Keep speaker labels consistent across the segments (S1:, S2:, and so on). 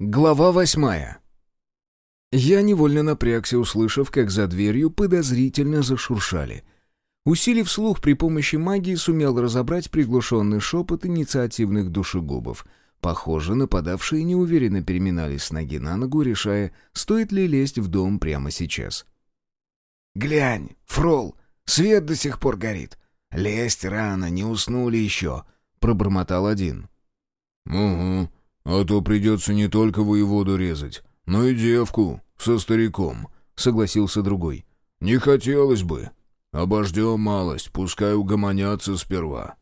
S1: Глава восьмая. Я невольно напрягся, услышав, как за дверью подозрительно зашуршали. Усилив слух при помощи магии, сумел разобрать приглушенный шепот инициативных душегубов. Похоже, нападавшие неуверенно переминались с ноги на ногу, решая, стоит ли лезть в дом прямо сейчас.
S2: «Глянь, фрол, свет до сих пор горит. Лезть рано, не уснули еще», — пробормотал один.
S3: «Угу», «А то придется не только воеводу резать, но и девку со стариком», — согласился другой. «Не хотелось бы. Обождем малость, пускай угомонятся сперва».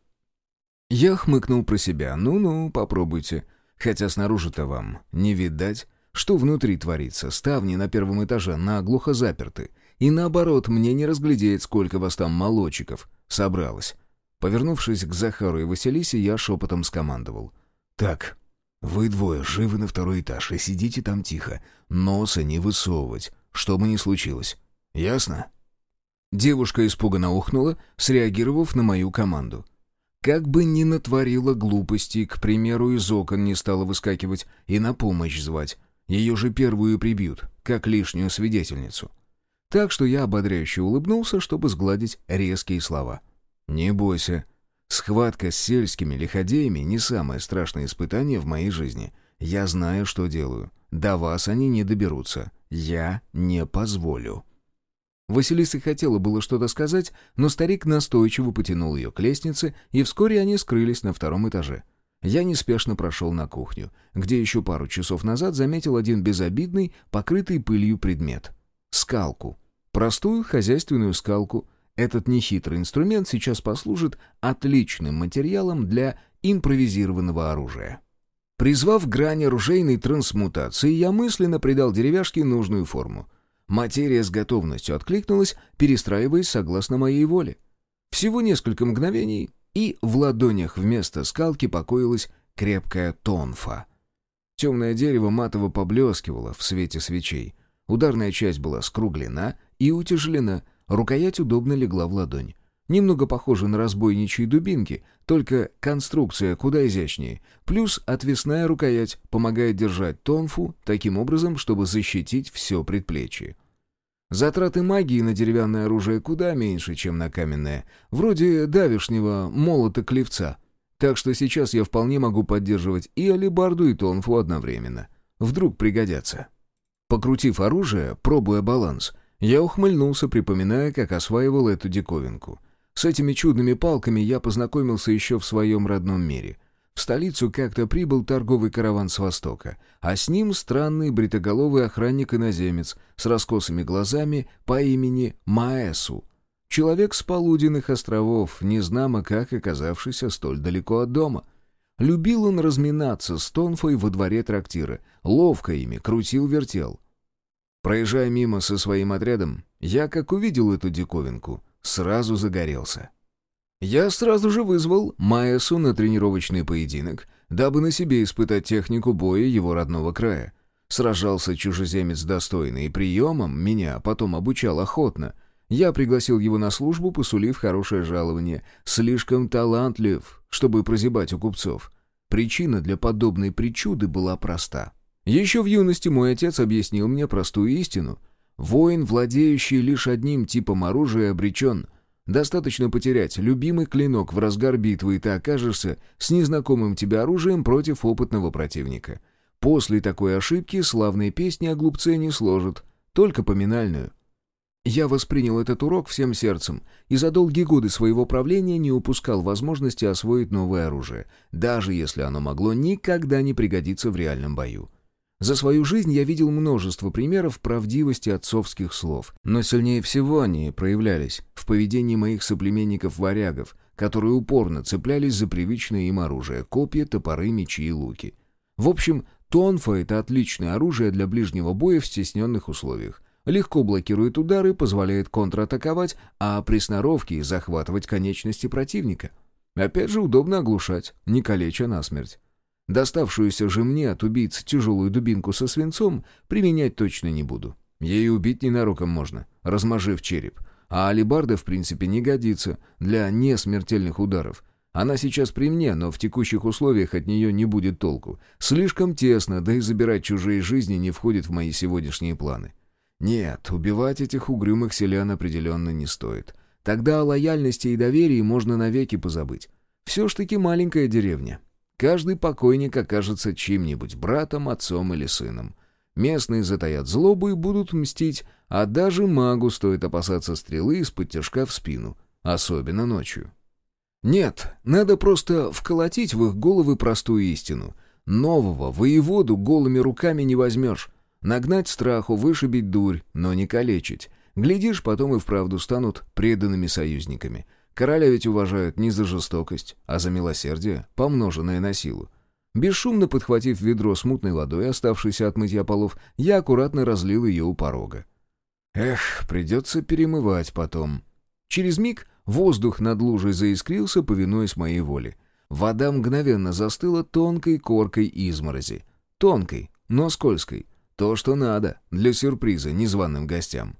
S1: Я хмыкнул про себя. «Ну-ну, попробуйте. Хотя снаружи-то вам не видать, что внутри творится. Ставни на первом этаже наглухо заперты. И наоборот, мне не разглядеть, сколько вас там молочиков собралось». Повернувшись к Захару и Василисе, я шепотом скомандовал. «Так, вы двое живы на второй этаж и сидите там тихо. Носа не высовывать, что бы ни случилось. Ясно?» Девушка испуганно ухнула, среагировав на мою команду. Как бы ни натворила глупости, к примеру, из окон не стала выскакивать и на помощь звать. Ее же первую прибьют, как лишнюю свидетельницу. Так что я ободряюще улыбнулся, чтобы сгладить резкие слова. «Не бойся, Схватка с сельскими лиходеями не самое страшное испытание в моей жизни. Я знаю, что делаю. До вас они не доберутся. Я не позволю». Василиса хотела было что-то сказать, но старик настойчиво потянул ее к лестнице, и вскоре они скрылись на втором этаже. Я неспешно прошел на кухню, где еще пару часов назад заметил один безобидный, покрытый пылью предмет. Скалку. Простую хозяйственную скалку — этот нехитрый инструмент сейчас послужит отличным материалом для импровизированного оружия. Призвав грань оружейной трансмутации, я мысленно придал деревяшке нужную форму. Материя с готовностью откликнулась, перестраиваясь согласно моей воле. Всего несколько мгновений, и в ладонях вместо скалки покоилась крепкая тонфа. Темное дерево матово поблескивало в свете свечей. Ударная часть была скруглена и утяжелена — Рукоять удобно легла в ладонь. Немного похоже на разбойничьи дубинки, только конструкция куда изящнее. Плюс отвесная рукоять помогает держать тонфу таким образом, чтобы защитить все предплечье. Затраты магии на деревянное оружие куда меньше, чем на каменное, вроде давишнего молота-клевца. Так что сейчас я вполне могу поддерживать и алебарду, и тонфу одновременно. Вдруг пригодятся. Покрутив оружие, пробуя баланс — я ухмыльнулся, припоминая, как осваивал эту диковинку. С этими чудными палками я познакомился еще в своем родном мире. В столицу как-то прибыл торговый караван с востока, а с ним странный бритоголовый охранник-иноземец с раскосыми глазами по имени Маэсу. Человек с полуденных островов, незнамо как оказавшийся столь далеко от дома. Любил он разминаться с Тонфой во дворе трактира, ловко ими крутил-вертел — Проезжая мимо со своим отрядом, я, как увидел эту диковинку, сразу загорелся. Я сразу же вызвал Маэсу на тренировочный поединок, дабы на себе испытать технику боя его родного края. Сражался чужеземец достойно, и приемом меня потом обучал охотно. Я пригласил его на службу, посулив хорошее жалование. Слишком талантлив, чтобы прозябать у купцов. Причина для подобной причуды была проста — еще в юности мой отец объяснил мне простую истину. Воин, владеющий лишь одним типом оружия, обречен. Достаточно потерять любимый клинок в разгар битвы, и ты окажешься с незнакомым тебе оружием против опытного противника. После такой ошибки славные песни о глупце не сложат, только поминальную. Я воспринял этот урок всем сердцем и за долгие годы своего правления не упускал возможности освоить новое оружие, даже если оно могло никогда не пригодиться в реальном бою. За свою жизнь я видел множество примеров правдивости отцовских слов, но сильнее всего они проявлялись в поведении моих соплеменников-варягов, которые упорно цеплялись за привычное им оружие — копья, топоры, мечи и луки. В общем, тонфа — это отличное оружие для ближнего боя в стесненных условиях. Легко блокирует удары, позволяет контратаковать, а при сноровке захватывать конечности противника. Опять же, удобно оглушать, не калеча насмерть. Доставшуюся же мне от убийцы тяжелую дубинку со свинцом применять точно не буду. Ей убить ненароком можно, размажив череп. А алибарда, в принципе, не годится для несмертельных ударов. Она сейчас при мне, но в текущих условиях от нее не будет толку. Слишком тесно, да и забирать чужие жизни не входит в мои сегодняшние планы. Нет, убивать этих угрюмых селян определенно не стоит. Тогда о лояльности и доверии можно навеки позабыть. Все ж таки маленькая деревня. Каждый покойник окажется чьим-нибудь братом, отцом или сыном. Местные затаят злобу и будут мстить, а даже магу стоит опасаться стрелы из-под тяжка в спину, особенно ночью. Нет, надо просто вколотить в их головы простую истину. Нового воеводу голыми руками не возьмешь. Нагнать страху, вышибить дурь, но не калечить. Глядишь, потом и вправду станут преданными союзниками. Короля ведь уважают не за жестокость, а за милосердие, помноженное на силу. Бесшумно подхватив ведро с мутной водой, оставшейся от мытья полов, я аккуратно разлил ее у порога. Эх, придется перемывать потом. Через миг воздух над лужей заискрился, повинуясь моей воле. Вода мгновенно застыла тонкой коркой изморози. Тонкой, но скользкой. То, что надо, для сюрприза незваным гостям.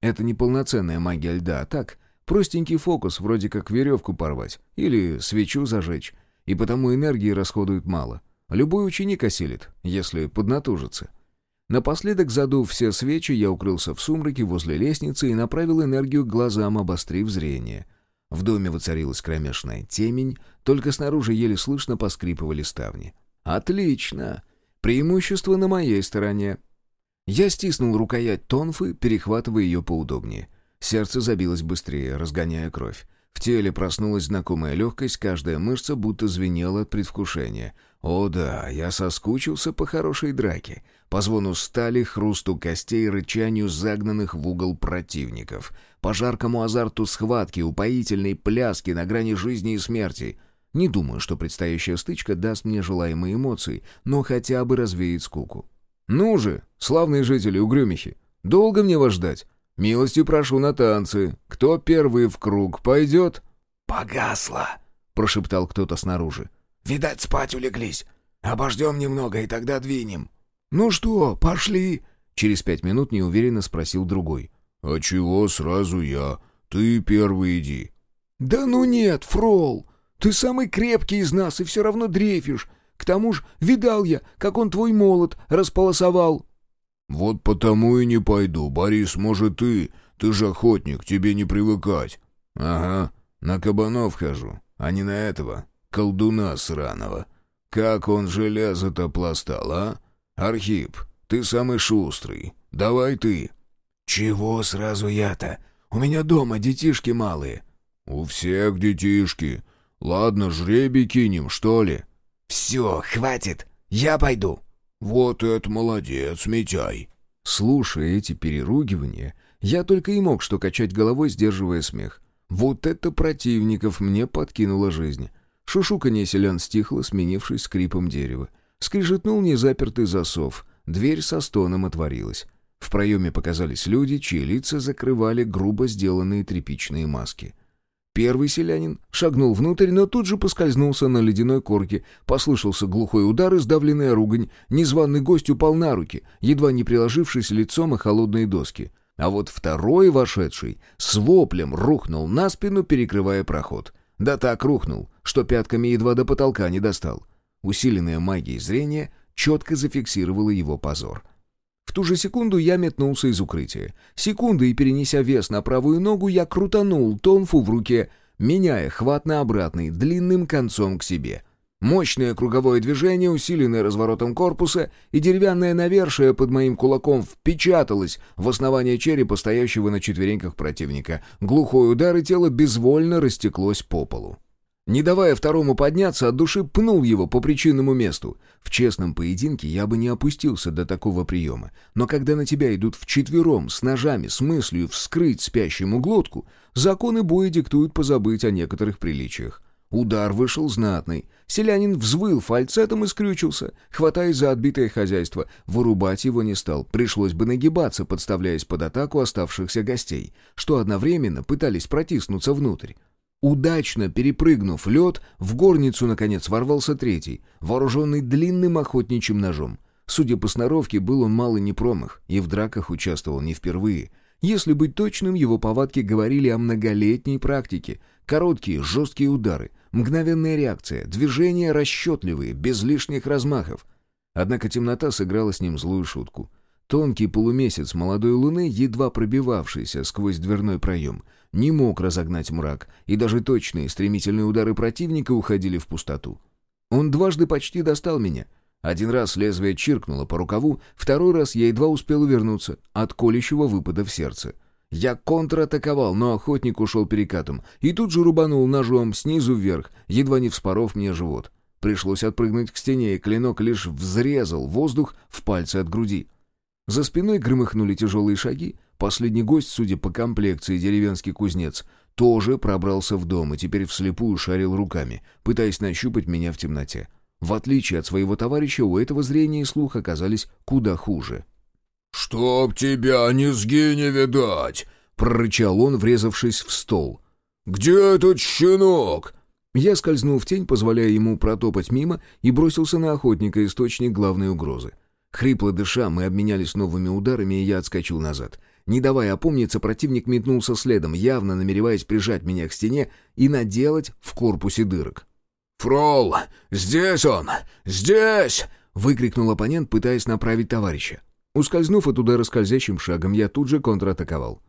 S1: Это не полноценная магия льда, а так, простенький фокус, вроде как веревку порвать или свечу зажечь, и потому энергии расходуют мало. Любой ученик осилит, если поднатужится. Напоследок, задув все свечи, я укрылся в сумраке возле лестницы и направил энергию к глазам, обострив зрение. В доме воцарилась кромешная темень, только снаружи еле слышно поскрипывали ставни. «Отлично! Преимущество на моей стороне. Я стиснул рукоять тонфы, перехватывая ее поудобнее. Сердце забилось быстрее, разгоняя кровь. В теле проснулась знакомая легкость, каждая мышца будто звенела от предвкушения. О да, я соскучился по хорошей драке, по звону стали, хрусту костей, рычанию загнанных в угол противников, по жаркому азарту схватки, упоительной пляски на грани жизни и смерти. Не думаю, что предстоящая стычка даст мне желаемые эмоции, но хотя бы развеет скуку. «Ну же, славные жители Угрюмихи, долго мне вас ждать? Милостью прошу на танцы. Кто первый в круг пойдет?»
S2: «Погасло», —
S1: прошептал кто-то снаружи.
S2: «Видать, спать улеглись. Обождем немного, и тогда двинем». «Ну что, пошли?»
S1: Через пять минут неуверенно спросил другой.
S3: «А чего сразу я? Ты первый иди».
S2: «Да ну нет, Фрол, ты самый крепкий из нас и все равно дрейфишь. К тому же видал я, как он твой молот располосовал».
S3: «Вот потому и не пойду. Борис, может, ты? Ты же охотник, тебе не привыкать». «Ага, на кабанов хожу, а не на этого, колдуна сраного. Как он железо-то пластал, а? Архип, ты самый шустрый. Давай ты».
S2: «Чего сразу я-то? У меня дома детишки малые».
S3: «У всех детишки. Ладно, жребий кинем, что ли?»
S2: «Все, хватит, я пойду».
S3: «Вот это молодец, Митяй!»
S1: Слушая эти переругивания, я только и мог что качать головой, сдерживая смех. Вот это противников мне подкинула жизнь. Шушуканье селян стихло, сменившись скрипом дерева. Скрижетнул незапертый засов, дверь со стоном отворилась. В проеме показались люди, чьи лица закрывали грубо сделанные тряпичные маски. Первый селянин шагнул внутрь, но тут же поскользнулся на ледяной корке. Послышался глухой удар и сдавленная ругань. Незваный гость упал на руки, едва не приложившись лицом о холодные доски. А вот второй вошедший с воплем рухнул на спину, перекрывая проход. Да так рухнул, что пятками едва до потолка не достал. Усиленная магией зрения четко зафиксировала его позор — в ту же секунду я метнулся из укрытия. Секунды, и перенеся вес на правую ногу, я крутанул тонфу в руке, меняя хват на обратный, длинным концом к себе. Мощное круговое движение, усиленное разворотом корпуса, и деревянное навершие под моим кулаком впечаталось в основание черепа, стоящего на четвереньках противника. Глухой удар, и тело безвольно растеклось по полу. Не давая второму подняться, от души пнул его по причинному месту. В честном поединке я бы не опустился до такого приема. Но когда на тебя идут вчетвером, с ножами, с мыслью вскрыть спящему глотку, законы боя диктуют позабыть о некоторых приличиях. Удар вышел знатный. Селянин взвыл фальцетом и скрючился, хватаясь за отбитое хозяйство. Вырубать его не стал. Пришлось бы нагибаться, подставляясь под атаку оставшихся гостей, что одновременно пытались протиснуться внутрь. Удачно перепрыгнув лед, в горницу, наконец, ворвался третий, вооруженный длинным охотничьим ножом. Судя по сноровке, был он мало не промах и в драках участвовал не впервые. Если быть точным, его повадки говорили о многолетней практике. Короткие, жесткие удары, мгновенная реакция, движения расчетливые, без лишних размахов. Однако темнота сыграла с ним злую шутку. Тонкий полумесяц молодой луны, едва пробивавшийся сквозь дверной проем, не мог разогнать мрак, и даже точные стремительные удары противника уходили в пустоту. Он дважды почти достал меня. Один раз лезвие чиркнуло по рукаву, второй раз я едва успел увернуться от колющего выпада в сердце. Я контратаковал, но охотник ушел перекатом и тут же рубанул ножом снизу вверх, едва не вспоров мне живот. Пришлось отпрыгнуть к стене, и клинок лишь взрезал воздух в пальцы от груди. За спиной громыхнули тяжелые шаги. Последний гость, судя по комплекции деревенский кузнец, тоже пробрался в дом и теперь вслепую шарил руками, пытаясь нащупать меня в темноте. В отличие от своего товарища, у этого зрения и слух оказались куда хуже.
S3: «Чтоб тебя низги не видать!» — прорычал он, врезавшись в стол. «Где этот щенок?»
S1: Я скользнул в тень, позволяя ему протопать мимо, и бросился на охотника, источник главной угрозы. Хрипло дыша, мы обменялись новыми ударами, и я отскочил назад. Не давая опомниться, противник метнулся следом, явно намереваясь прижать меня к стене и наделать в корпусе дырок.
S3: «Фрол! Здесь он! Здесь!» — выкрикнул оппонент, пытаясь направить товарища.
S1: Ускользнув от удара скользящим шагом, я тут же контратаковал.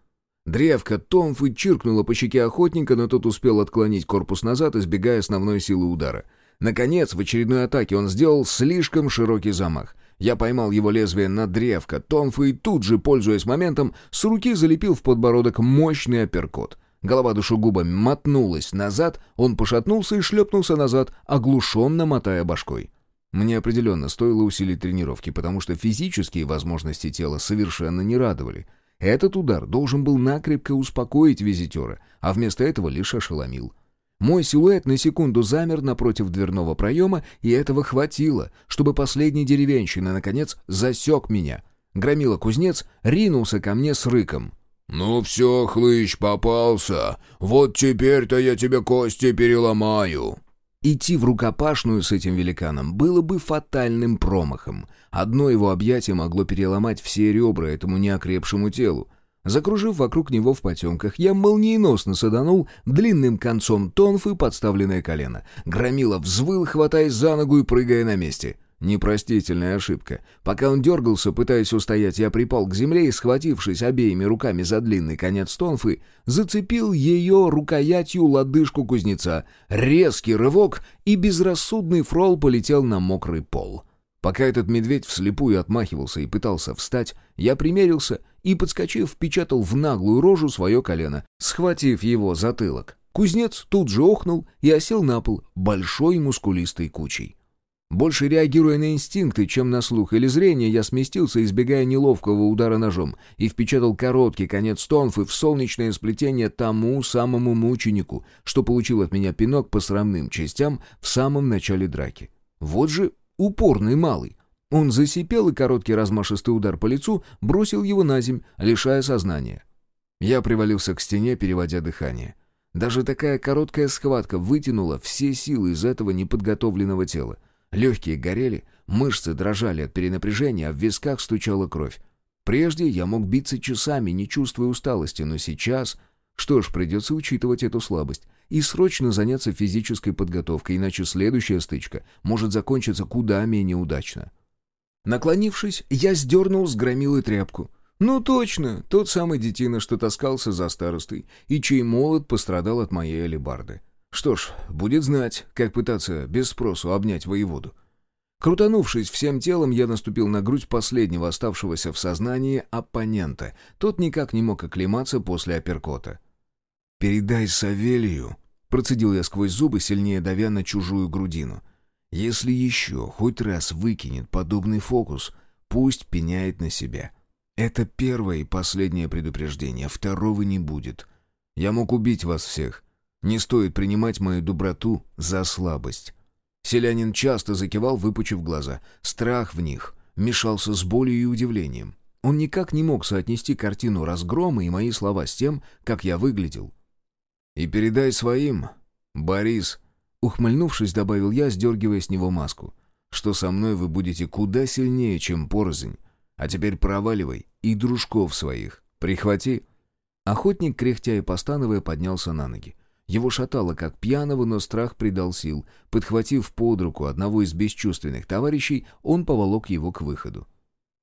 S1: Древко Томфы чиркнула по щеке охотника, но тот успел отклонить корпус назад, избегая основной силы удара. Наконец, в очередной атаке он сделал слишком широкий замах. Я поймал его лезвие на древко Тонфа и тут же, пользуясь моментом, с руки залепил в подбородок мощный апперкот. Голова душегуба мотнулась назад, он пошатнулся и шлепнулся назад, оглушенно мотая башкой. Мне определенно стоило усилить тренировки, потому что физические возможности тела совершенно не радовали. Этот удар должен был накрепко успокоить визитера, а вместо этого лишь ошеломил. Мой силуэт на секунду замер напротив дверного проема, и этого хватило, чтобы последний деревенщина, наконец, засек меня. Громила-кузнец ринулся ко мне с рыком.
S3: «Ну все, хлыщ, попался! Вот теперь-то я тебе кости переломаю!»
S1: Идти в рукопашную с этим великаном было бы фатальным промахом. Одно его объятие могло переломать все ребра этому неокрепшему телу. Закружив вокруг него в потемках, я молниеносно саданул длинным концом тонфы подставленное колено. Громила взвыл, хватаясь за ногу и прыгая на месте. Непростительная ошибка. Пока он дергался, пытаясь устоять, я припал к земле и, схватившись обеими руками за длинный конец тонфы, зацепил ее рукоятью лодыжку кузнеца. Резкий рывок, и безрассудный фрол полетел на мокрый пол. Пока этот медведь вслепую отмахивался и пытался встать, я примерился и, подскочив, впечатал в наглую рожу свое колено, схватив его затылок. Кузнец тут же охнул и осел на пол большой мускулистой кучей. Больше реагируя на инстинкты, чем на слух или зрение, я сместился, избегая неловкого удара ножом, и впечатал короткий конец тонфы в солнечное сплетение тому самому мученику, что получил от меня пинок по срамным частям в самом начале драки. Вот же упорный малый. Он засипел, и короткий размашистый удар по лицу бросил его на земь, лишая сознания. Я привалился к стене, переводя дыхание. Даже такая короткая схватка вытянула все силы из этого неподготовленного тела. Легкие горели, мышцы дрожали от перенапряжения, а в висках стучала кровь. Прежде я мог биться часами, не чувствуя усталости, но сейчас... Что ж, придется учитывать эту слабость и срочно заняться физической подготовкой, иначе следующая стычка может закончиться куда менее удачно. Наклонившись, я сдернул с громилы тряпку. Ну точно, тот самый детина, что таскался за старостой, и чей молот пострадал от моей алебарды. Что ж, будет знать, как пытаться без спросу обнять воеводу. Крутанувшись всем телом, я наступил на грудь последнего оставшегося в сознании оппонента. Тот никак не мог оклематься после апперкота. «Передай Савелию», — процедил я сквозь зубы, сильнее давя на чужую грудину. «Если еще хоть раз выкинет подобный фокус, пусть пеняет на себя. Это первое и последнее предупреждение, второго не будет. Я мог убить вас всех. Не стоит принимать мою доброту за слабость». Селянин часто закивал, выпучив глаза. Страх в них мешался с болью и удивлением. Он никак не мог соотнести картину разгрома и мои слова с тем, как я выглядел. «И передай своим, Борис», — ухмыльнувшись, добавил я, сдергивая с него маску, «что со мной вы будете куда сильнее, чем порознь. А теперь проваливай и дружков своих. Прихвати». Охотник, кряхтя и постановая, поднялся на ноги. Его шатало, как пьяного, но страх придал сил. Подхватив под руку одного из бесчувственных товарищей, он поволок его к выходу.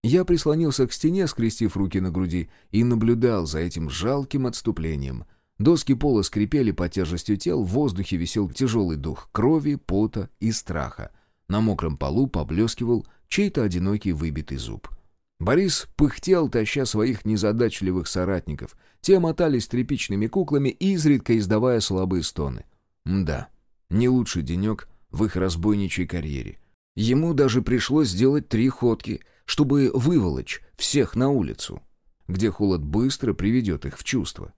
S1: Я прислонился к стене, скрестив руки на груди, и наблюдал за этим жалким отступлением. Доски пола скрипели под тяжестью тел, в воздухе висел тяжелый дух крови, пота и страха. На мокром полу поблескивал чей-то одинокий выбитый зуб. Борис пыхтел, таща своих незадачливых соратников. Те мотались тряпичными куклами, изредка издавая слабые стоны. Да, не лучший денек в их разбойничьей карьере. Ему даже пришлось сделать три ходки, чтобы выволочь всех на улицу, где холод быстро приведет их в чувство.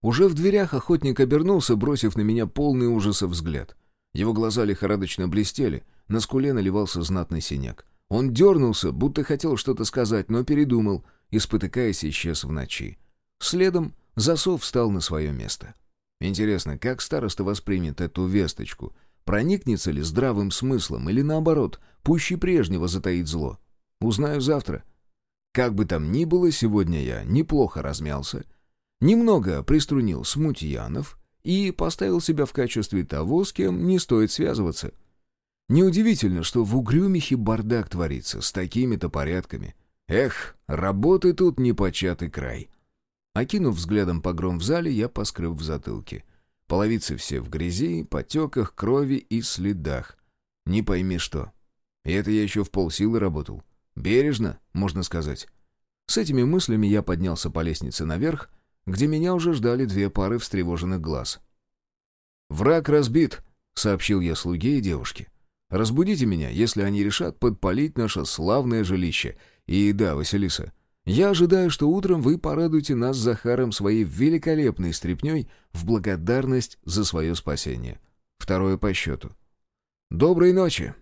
S1: Уже в дверях охотник обернулся, бросив на меня полный ужаса взгляд. Его глаза лихорадочно блестели, на скуле наливался знатный синяк. Он дернулся, будто хотел что-то сказать, но передумал и, спотыкаясь, исчез в ночи. Следом засов встал на свое место. Интересно, как староста воспримет эту весточку? Проникнется ли здравым смыслом или, наоборот, пуще прежнего затаит зло? Узнаю завтра. Как бы там ни было, сегодня я неплохо размялся, немного приструнил смутьянов и поставил себя в качестве того, с кем не стоит связываться — Неудивительно, что в Угрюмихе бардак творится с такими-то порядками. Эх, работы тут непочатый край. Окинув взглядом погром в зале, я поскреб в затылке. Половицы все в грязи, потеках, крови и следах. Не пойми что. И это я еще в полсилы работал. Бережно, можно сказать. С этими мыслями я поднялся по лестнице наверх, где меня уже ждали две пары встревоженных глаз. «Враг разбит», — сообщил я слуге и девушке. Разбудите меня, если они решат подпалить наше славное жилище. И да, Василиса, я ожидаю, что утром вы порадуете нас с Захаром своей великолепной стряпней в благодарность за свое спасение. Второе по счету. Доброй ночи!»